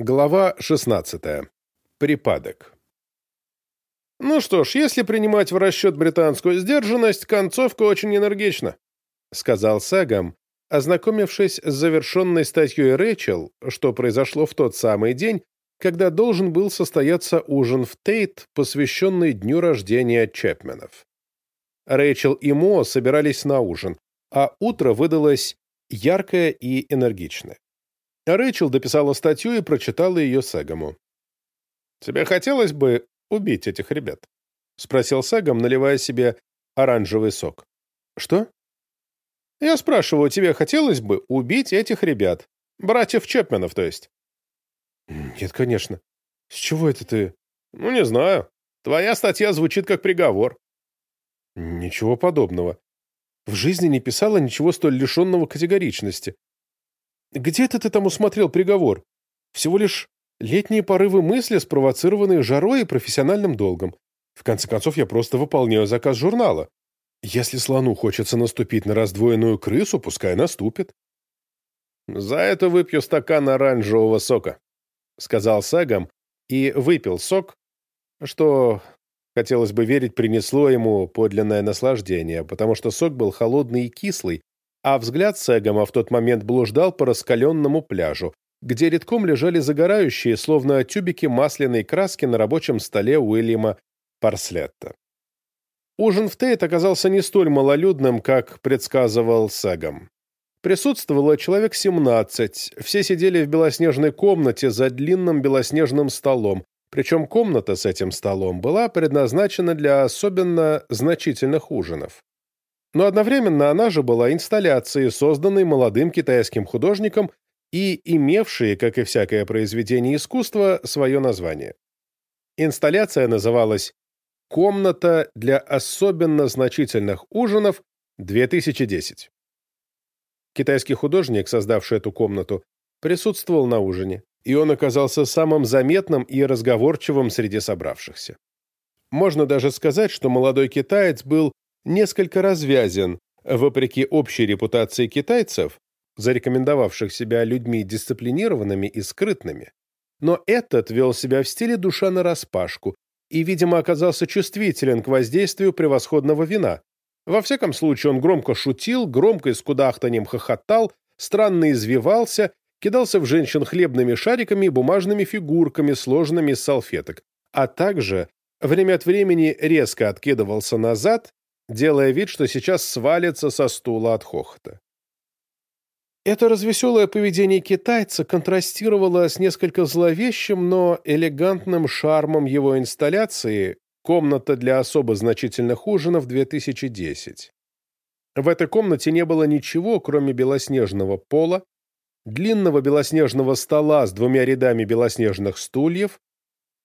Глава 16. Припадок. «Ну что ж, если принимать в расчет британскую сдержанность, концовка очень энергична», сказал Сагам, ознакомившись с завершенной статьей Рэчел, что произошло в тот самый день, когда должен был состояться ужин в Тейт, посвященный дню рождения Чепменов. Рэйчел и Мо собирались на ужин, а утро выдалось яркое и энергичное. Рэйчел дописала статью и прочитала ее Сагаму. «Тебе хотелось бы убить этих ребят?» — спросил Сагам, наливая себе оранжевый сок. «Что?» «Я спрашиваю, тебе хотелось бы убить этих ребят? Братьев Чепменов, то есть?» «Нет, конечно. С чего это ты?» «Ну, не знаю. Твоя статья звучит как приговор». «Ничего подобного. В жизни не писала ничего столь лишенного категоричности. Где это ты там усмотрел приговор? Всего лишь летние порывы мысли, спровоцированные жарой и профессиональным долгом. В конце концов, я просто выполняю заказ журнала. Если слону хочется наступить на раздвоенную крысу, пускай наступит. «За это выпью стакан оранжевого сока», — сказал Сагам, и выпил сок, что, хотелось бы верить, принесло ему подлинное наслаждение, потому что сок был холодный и кислый, а взгляд Сегома в тот момент блуждал по раскаленному пляжу, где редком лежали загорающие, словно тюбики масляной краски на рабочем столе Уильяма Парслетта. Ужин в Тейт оказался не столь малолюдным, как предсказывал Сегом. Присутствовало человек 17, все сидели в белоснежной комнате за длинным белоснежным столом, причем комната с этим столом была предназначена для особенно значительных ужинов. Но одновременно она же была инсталляцией, созданной молодым китайским художником и имевшей, как и всякое произведение искусства, свое название. Инсталляция называлась «Комната для особенно значительных ужинов 2010». Китайский художник, создавший эту комнату, присутствовал на ужине, и он оказался самым заметным и разговорчивым среди собравшихся. Можно даже сказать, что молодой китаец был несколько развязен, вопреки общей репутации китайцев, зарекомендовавших себя людьми дисциплинированными и скрытными. Но этот вел себя в стиле душа нараспашку и, видимо, оказался чувствителен к воздействию превосходного вина. Во всяком случае, он громко шутил, громко и с кудахтанием хохотал, странно извивался, кидался в женщин хлебными шариками и бумажными фигурками, сложенными из салфеток, а также время от времени резко откидывался назад делая вид, что сейчас свалится со стула от хохота. Это развеселое поведение китайца контрастировало с несколько зловещим, но элегантным шармом его инсталляции «Комната для особо значительных ужинов 2010». В этой комнате не было ничего, кроме белоснежного пола, длинного белоснежного стола с двумя рядами белоснежных стульев,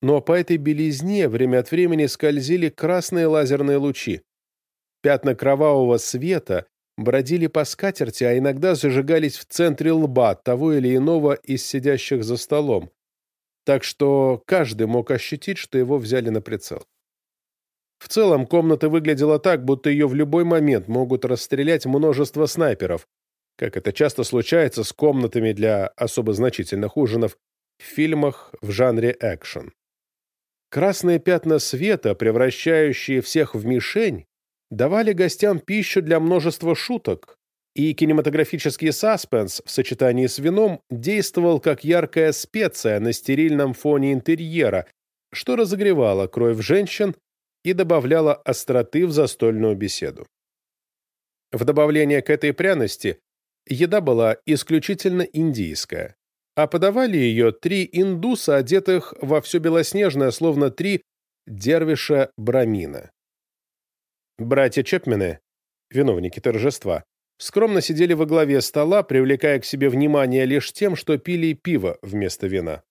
но по этой белизне время от времени скользили красные лазерные лучи. Пятна кровавого света бродили по скатерти, а иногда зажигались в центре лба того или иного из сидящих за столом, так что каждый мог ощутить, что его взяли на прицел. В целом комната выглядела так, будто ее в любой момент могут расстрелять множество снайперов, как это часто случается с комнатами для особо значительных ужинов в фильмах в жанре экшен. Красные пятна света, превращающие всех в мишень, давали гостям пищу для множества шуток, и кинематографический саспенс в сочетании с вином действовал как яркая специя на стерильном фоне интерьера, что разогревало кровь женщин и добавляло остроты в застольную беседу. В добавление к этой пряности еда была исключительно индийская, а подавали ее три индуса, одетых во все белоснежное, словно три дервиша Брамина. Братья Чепмены, виновники торжества, скромно сидели во главе стола, привлекая к себе внимание лишь тем, что пили пиво вместо вина.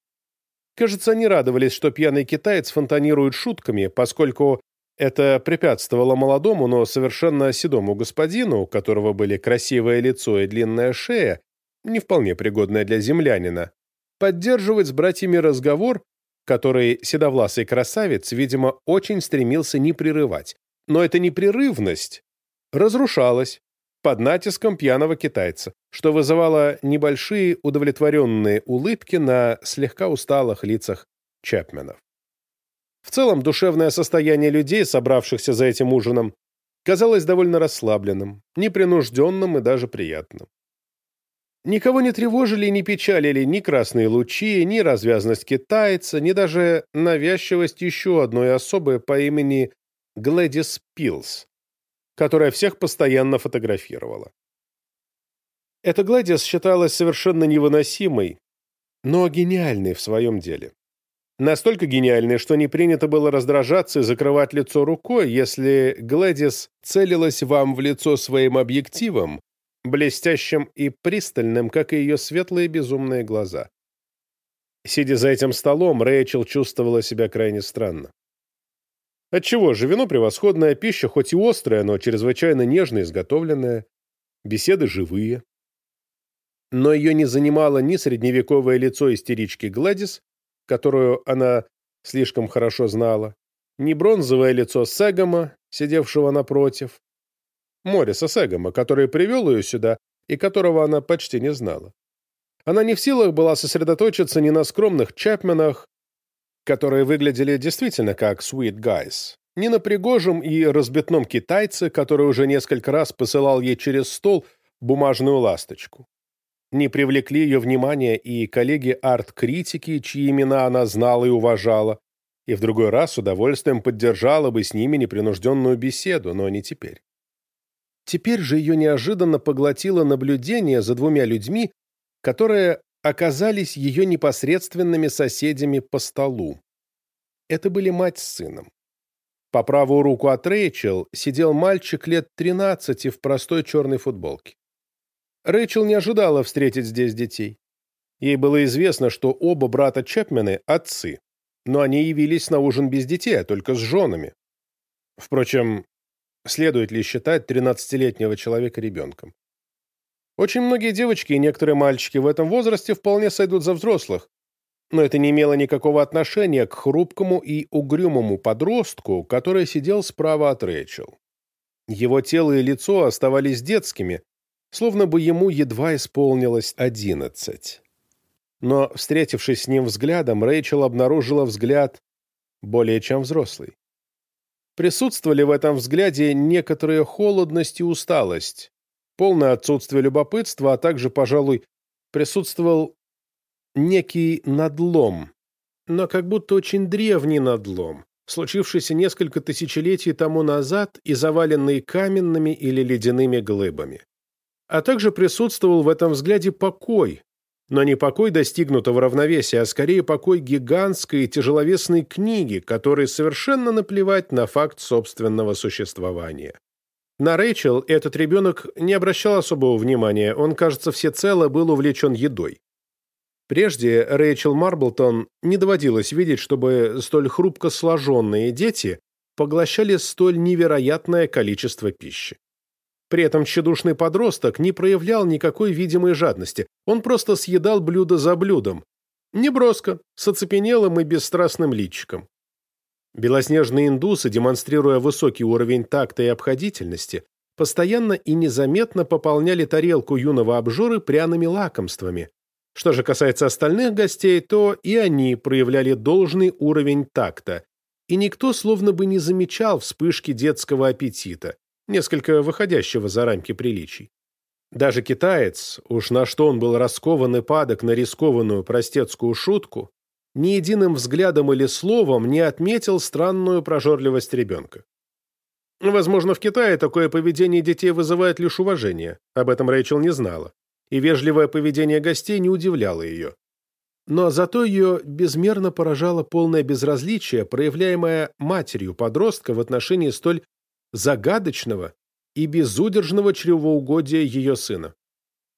Кажется, они радовались, что пьяный китаец фонтанирует шутками, поскольку это препятствовало молодому, но совершенно седому господину, у которого были красивое лицо и длинная шея, не вполне пригодная для землянина, поддерживать с братьями разговор, который седовласый красавец, видимо, очень стремился не прерывать, но эта непрерывность разрушалась, под натиском пьяного китайца, что вызывало небольшие удовлетворенные улыбки на слегка усталых лицах Чапменов. В целом, душевное состояние людей, собравшихся за этим ужином, казалось довольно расслабленным, непринужденным и даже приятным. Никого не тревожили и не печалили ни красные лучи, ни развязность китайца, ни даже навязчивость еще одной особы по имени Глэдис Пилс, которая всех постоянно фотографировала. Эта Глэдис считалась совершенно невыносимой, но гениальной в своем деле. Настолько гениальной, что не принято было раздражаться и закрывать лицо рукой, если Глэдис целилась вам в лицо своим объективом, блестящим и пристальным, как и ее светлые безумные глаза. Сидя за этим столом, Рэйчел чувствовала себя крайне странно. Отчего же, вино превосходная пища, хоть и острая, но чрезвычайно нежно изготовленная, беседы живые. Но ее не занимало ни средневековое лицо истерички Гладис, которую она слишком хорошо знала, ни бронзовое лицо Сегома, сидевшего напротив, Мориса Сегома, который привел ее сюда и которого она почти не знала. Она не в силах была сосредоточиться ни на скромных Чапменах, которые выглядели действительно как sweet guys, ни на пригожем и разбитном китайце, который уже несколько раз посылал ей через стол бумажную ласточку. Не привлекли ее внимание и коллеги арт-критики, чьи имена она знала и уважала, и в другой раз с удовольствием поддержала бы с ними непринужденную беседу, но не теперь. Теперь же ее неожиданно поглотило наблюдение за двумя людьми, которые оказались ее непосредственными соседями по столу. Это были мать с сыном. По правую руку от Рэйчел сидел мальчик лет 13 в простой черной футболке. Рэйчел не ожидала встретить здесь детей. Ей было известно, что оба брата Чепмены – отцы, но они явились на ужин без детей, а только с женами. Впрочем, Следует ли считать 13-летнего человека ребенком? Очень многие девочки и некоторые мальчики в этом возрасте вполне сойдут за взрослых, но это не имело никакого отношения к хрупкому и угрюмому подростку, который сидел справа от Рэйчел. Его тело и лицо оставались детскими, словно бы ему едва исполнилось одиннадцать. Но, встретившись с ним взглядом, Рэйчел обнаружила взгляд более чем взрослый. Присутствовали в этом взгляде некоторая холодность и усталость, полное отсутствие любопытства, а также, пожалуй, присутствовал некий надлом, но как будто очень древний надлом, случившийся несколько тысячелетий тому назад и заваленный каменными или ледяными глыбами. А также присутствовал в этом взгляде покой, но не покой достигнутого равновесия, а скорее покой гигантской и тяжеловесной книги, которой совершенно наплевать на факт собственного существования. На Рэйчел этот ребенок не обращал особого внимания, он, кажется, всецело был увлечен едой. Прежде Рэйчел Марблтон не доводилось видеть, чтобы столь хрупко сложенные дети поглощали столь невероятное количество пищи. При этом тщедушный подросток не проявлял никакой видимой жадности, он просто съедал блюдо за блюдом. Неброско, с оцепенелым и бесстрастным личиком. Белоснежные индусы, демонстрируя высокий уровень такта и обходительности, постоянно и незаметно пополняли тарелку юного обжоры пряными лакомствами. Что же касается остальных гостей, то и они проявляли должный уровень такта, и никто словно бы не замечал вспышки детского аппетита несколько выходящего за рамки приличий. Даже китаец, уж на что он был раскован и падок на рискованную простецкую шутку, ни единым взглядом или словом не отметил странную прожорливость ребенка. Возможно, в Китае такое поведение детей вызывает лишь уважение, об этом Рэйчел не знала, и вежливое поведение гостей не удивляло ее. Но зато ее безмерно поражало полное безразличие, проявляемое матерью подростка в отношении столь загадочного и безудержного чревоугодия ее сына.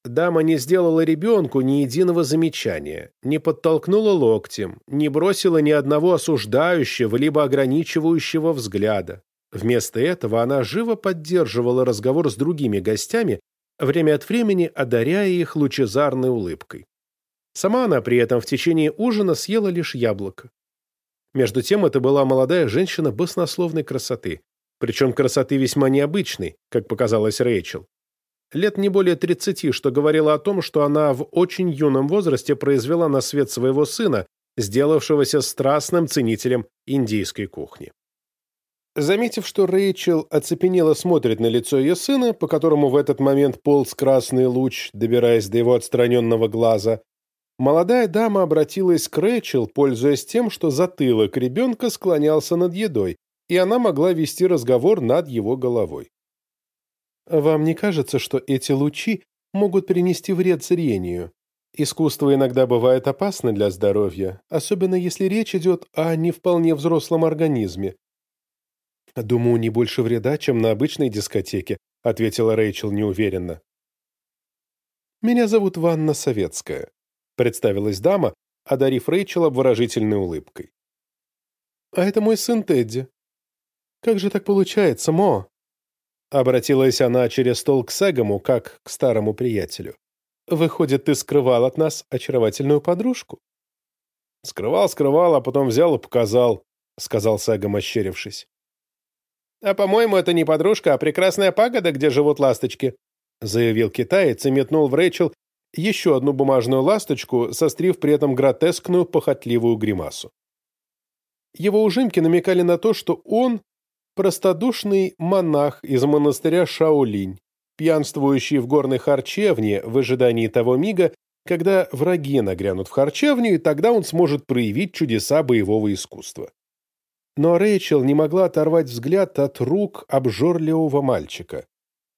Дама не сделала ребенку ни единого замечания, не подтолкнула локтем, не бросила ни одного осуждающего либо ограничивающего взгляда. Вместо этого она живо поддерживала разговор с другими гостями, время от времени одаряя их лучезарной улыбкой. Сама она при этом в течение ужина съела лишь яблоко. Между тем это была молодая женщина баснословной красоты, причем красоты весьма необычной, как показалось Рэйчел. Лет не более 30, что говорило о том, что она в очень юном возрасте произвела на свет своего сына, сделавшегося страстным ценителем индийской кухни. Заметив, что Рэйчел оцепенело смотрит на лицо ее сына, по которому в этот момент полз красный луч, добираясь до его отстраненного глаза, молодая дама обратилась к Рэйчел, пользуясь тем, что затылок ребенка склонялся над едой, и она могла вести разговор над его головой. «Вам не кажется, что эти лучи могут принести вред зрению? Искусство иногда бывает опасно для здоровья, особенно если речь идет о не вполне взрослом организме. «Думаю, не больше вреда, чем на обычной дискотеке», — ответила Рэйчел неуверенно. «Меня зовут Ванна Советская», — представилась дама, одарив Рэйчел обворожительной улыбкой. «А это мой сын Тедди. Как же так получается, Мо?» Обратилась она через стол к Сегому, как к старому приятелю. «Выходит, ты скрывал от нас очаровательную подружку?» «Скрывал, скрывал, а потом взял и показал», — сказал Сегом, ощерившись. «А, по-моему, это не подружка, а прекрасная пагода, где живут ласточки», заявил китаец и метнул в Рэйчел еще одну бумажную ласточку, сострив при этом гротескную похотливую гримасу. Его ужимки намекали на то, что он простодушный монах из монастыря Шаолинь, пьянствующий в горной харчевне в ожидании того мига, когда враги нагрянут в харчевню, и тогда он сможет проявить чудеса боевого искусства. Но Рэйчел не могла оторвать взгляд от рук обжорливого мальчика.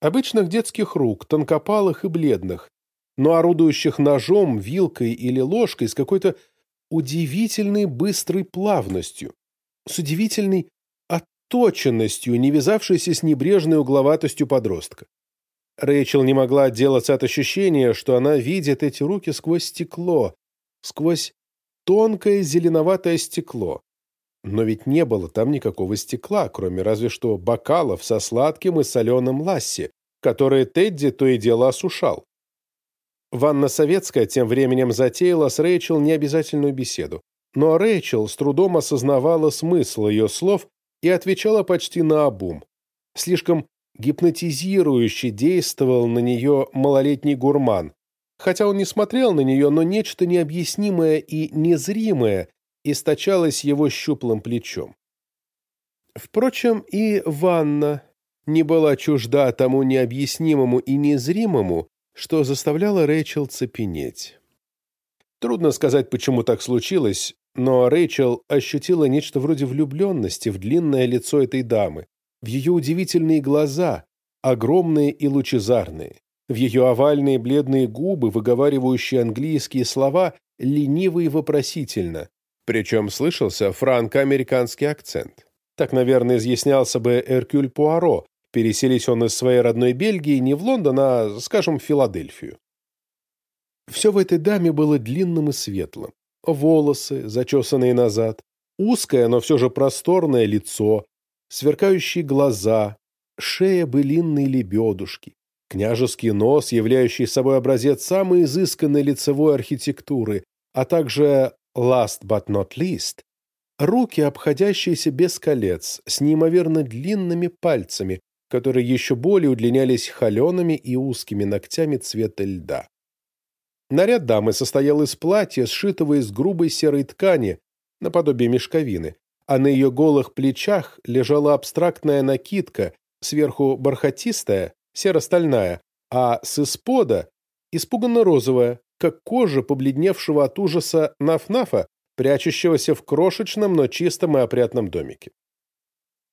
Обычных детских рук, тонкопалых и бледных, но орудующих ножом, вилкой или ложкой с какой-то удивительной быстрой плавностью, с удивительной отточенностью, не вязавшейся с небрежной угловатостью подростка. Рэйчел не могла отделаться от ощущения, что она видит эти руки сквозь стекло, сквозь тонкое зеленоватое стекло. Но ведь не было там никакого стекла, кроме разве что бокалов со сладким и соленым ласси, которые Тедди то и дело осушал. Ванна Советская тем временем затеяла с Рэйчел необязательную беседу. Но Рэйчел с трудом осознавала смысл ее слов и отвечала почти наобум. Слишком гипнотизирующе действовал на нее малолетний гурман. Хотя он не смотрел на нее, но нечто необъяснимое и незримое источалась его щуплым плечом. Впрочем, и Ванна не была чужда тому необъяснимому и незримому, что заставляло Рэйчел цепенеть. Трудно сказать, почему так случилось, но Рэйчел ощутила нечто вроде влюбленности в длинное лицо этой дамы, в ее удивительные глаза, огромные и лучезарные, в ее овальные бледные губы, выговаривающие английские слова, лениво и вопросительно, причем слышался франко-американский акцент. Так, наверное, изъяснялся бы Эркюль Пуаро, переселись он из своей родной Бельгии не в Лондон, а, скажем, в Филадельфию. Все в этой даме было длинным и светлым. Волосы, зачесанные назад, узкое, но все же просторное лицо, сверкающие глаза, шея былинной лебедушки, княжеский нос, являющий собой образец самой изысканной лицевой архитектуры, а также last but not least, руки, обходящиеся без колец, с неимоверно длинными пальцами, которые еще более удлинялись холеными и узкими ногтями цвета льда. Наряд дамы состоял из платья, сшитого из грубой серой ткани, наподобие мешковины, а на ее голых плечах лежала абстрактная накидка, сверху бархатистая, серо-стальная, а с испода испуганно розовая, как кожа побледневшего от ужаса Наф-Нафа, прячущегося в крошечном, но чистом и опрятном домике.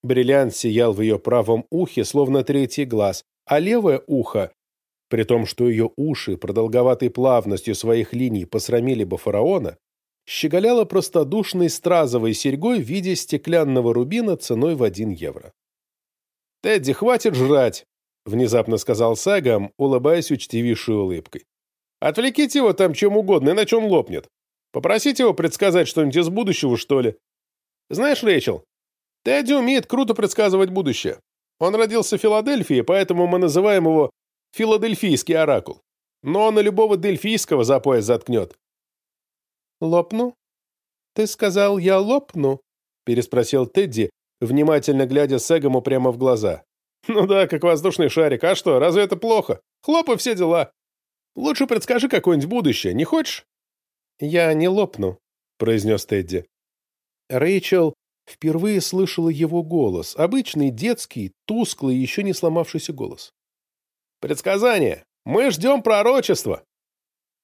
Бриллиант сиял в ее правом ухе, словно третий глаз, а левое ухо, при том, что ее уши продолговатой плавностью своих линий посрамили бы фараона, щеголяла простодушной стразовой серьгой в виде стеклянного рубина ценой в один евро. «Тедди, хватит жрать!» — внезапно сказал Сагам, улыбаясь учтивейшей улыбкой. Отвлеките его там чем угодно, иначе он лопнет. Попросите его предсказать что-нибудь из будущего, что ли. Знаешь, Рэйчел, Тедди умеет круто предсказывать будущее. Он родился в Филадельфии, поэтому мы называем его Филадельфийский оракул. Но он и любого дельфийского за пояс заткнет. «Лопну? Ты сказал, я лопну?» переспросил Тедди, внимательно глядя Сегому прямо в глаза. Ну да, как воздушный шарик. А что, разве это плохо? Хлоп и все дела. Лучше предскажи какое-нибудь будущее, не хочешь? Я не лопну, произнес Тедди. Рэйчел впервые слышала его голос, обычный, детский, тусклый, еще не сломавшийся голос. «Предсказание! Мы ждем пророчества!»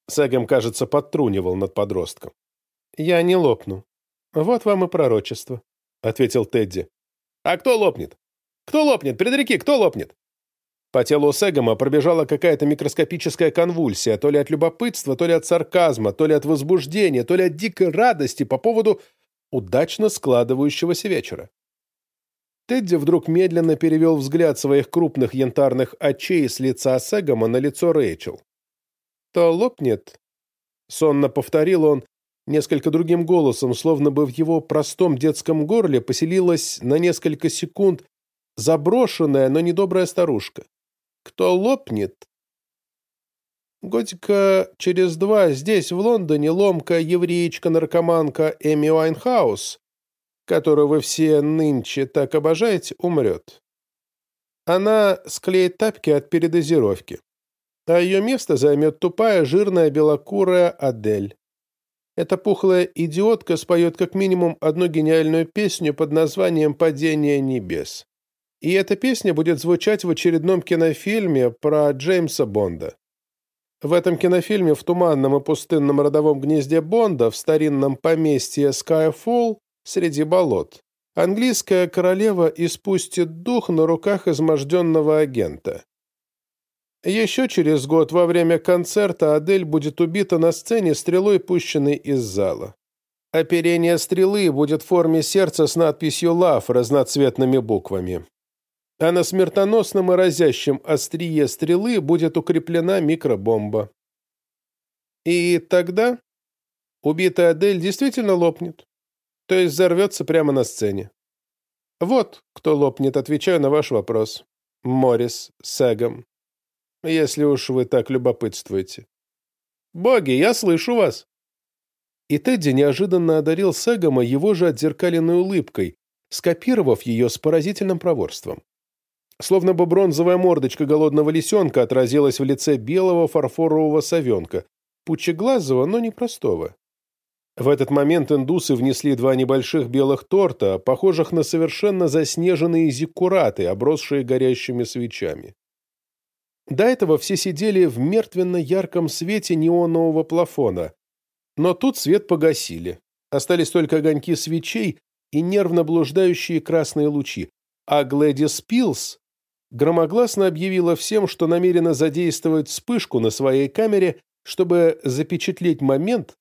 Сэгем, кажется, подтрунивал над подростком. «Я не лопну. Вот вам и пророчество», — ответил Тедди. «А кто лопнет? Кто лопнет? Предрики, кто лопнет?» По телу Сегома пробежала какая-то микроскопическая конвульсия, то ли от любопытства, то ли от сарказма, то ли от возбуждения, то ли от дикой радости по поводу удачно складывающегося вечера. Тедди вдруг медленно перевел взгляд своих крупных янтарных очей с лица Сегома на лицо Рэйчел. «То лопнет?» — сонно повторил он несколько другим голосом, словно бы в его простом детском горле поселилась на несколько секунд заброшенная, но недобрая старушка кто лопнет. Годика через два здесь, в Лондоне, ломка евреечка-наркоманка Эми Уайнхаус, которую вы все нынче так обожаете, умрет. Она склеит тапки от передозировки, а ее место займет тупая, жирная, белокурая Адель. Эта пухлая идиотка споет как минимум одну гениальную песню под названием «Падение небес». И эта песня будет звучать в очередном кинофильме про Джеймса Бонда. В этом кинофильме в туманном и пустынном родовом гнезде Бонда в старинном поместье Skyfall среди болот английская королева испустит дух на руках изможденного агента. Еще через год во время концерта Адель будет убита на сцене стрелой, пущенной из зала. Оперение стрелы будет в форме сердца с надписью «Love» разноцветными буквами а на смертоносном и разящем острие стрелы будет укреплена микробомба. И тогда убитая Адель действительно лопнет, то есть взорвется прямо на сцене. Вот кто лопнет, отвечаю на ваш вопрос. Моррис Сэгом. Если уж вы так любопытствуете. Боги, я слышу вас. И Тедди неожиданно одарил Сэгома его же отзеркаленной улыбкой, скопировав ее с поразительным проворством. Словно бы бронзовая мордочка голодного лисенка отразилась в лице белого фарфорового совенка, пучеглазого, но непростого. В этот момент индусы внесли два небольших белых торта, похожих на совершенно заснеженные зиккураты, обросшие горящими свечами. До этого все сидели в мертвенно-ярком свете неонового плафона, но тут свет погасили. Остались только огоньки свечей и нервно блуждающие красные лучи, а Глэдис Пилс громогласно объявила всем, что намерена задействовать вспышку на своей камере, чтобы запечатлеть момент,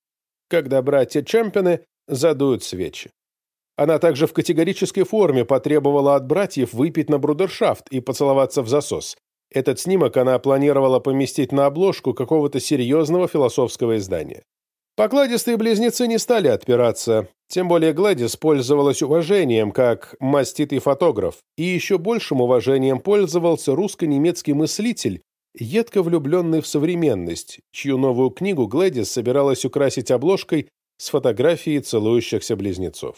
когда братья Чемпионы задуют свечи. Она также в категорической форме потребовала от братьев выпить на брудершафт и поцеловаться в засос. Этот снимок она планировала поместить на обложку какого-то серьезного философского издания. Покладистые близнецы не стали отпираться, тем более Гладис пользовалась уважением как маститый фотограф, и еще большим уважением пользовался русско-немецкий мыслитель, едко влюбленный в современность, чью новую книгу Гладис собиралась украсить обложкой с фотографией целующихся близнецов.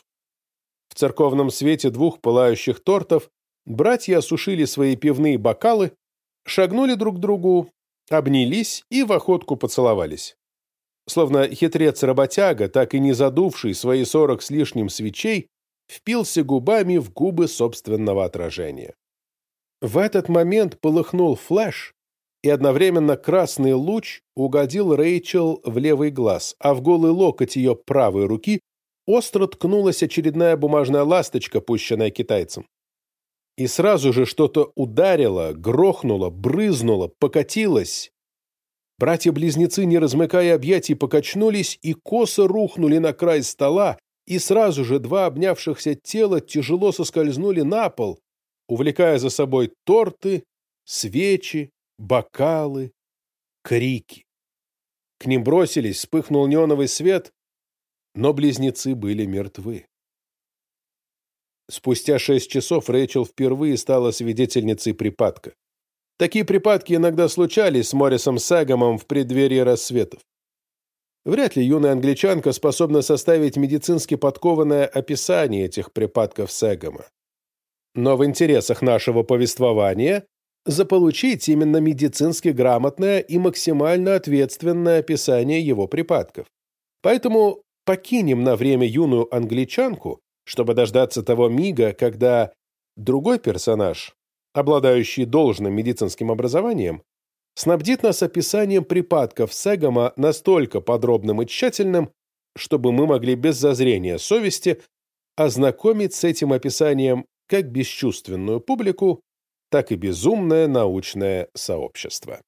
В церковном свете двух пылающих тортов братья осушили свои пивные бокалы, шагнули друг к другу, обнялись и в охотку поцеловались. Словно хитрец-работяга, так и не задувший свои сорок с лишним свечей, впился губами в губы собственного отражения. В этот момент полыхнул флэш, и одновременно красный луч угодил Рэйчел в левый глаз, а в голый локоть ее правой руки остро ткнулась очередная бумажная ласточка, пущенная китайцем. И сразу же что-то ударило, грохнуло, брызнуло, покатилось, Братья-близнецы, не размыкая объятий, покачнулись и косо рухнули на край стола, и сразу же два обнявшихся тела тяжело соскользнули на пол, увлекая за собой торты, свечи, бокалы, крики. К ним бросились, вспыхнул неоновый свет, но близнецы были мертвы. Спустя шесть часов Рэйчел впервые стала свидетельницей припадка. Такие припадки иногда случались с Моррисом Сагомом в преддверии рассветов. Вряд ли юная англичанка способна составить медицински подкованное описание этих припадков Сагома. Но в интересах нашего повествования заполучить именно медицински грамотное и максимально ответственное описание его припадков. Поэтому покинем на время юную англичанку, чтобы дождаться того мига, когда другой персонаж, обладающий должным медицинским образованием, снабдит нас описанием припадков Сегома настолько подробным и тщательным, чтобы мы могли без зазрения совести ознакомить с этим описанием как бесчувственную публику, так и безумное научное сообщество.